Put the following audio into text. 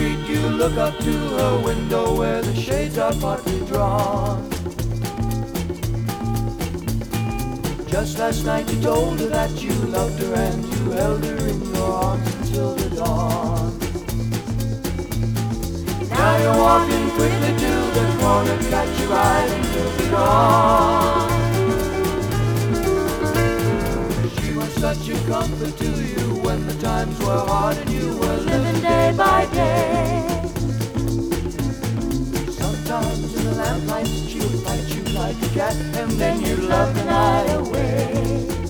The street you look up to her window where the shades are partly drawn. Just last night you told her that you loved her and you held her in your arms until the dawn. Now you're walking quickly to the corner, catch your eye you'll be gone. She was such a comfort to you when the times were hard and you were living day by day. And then you'd love the night away.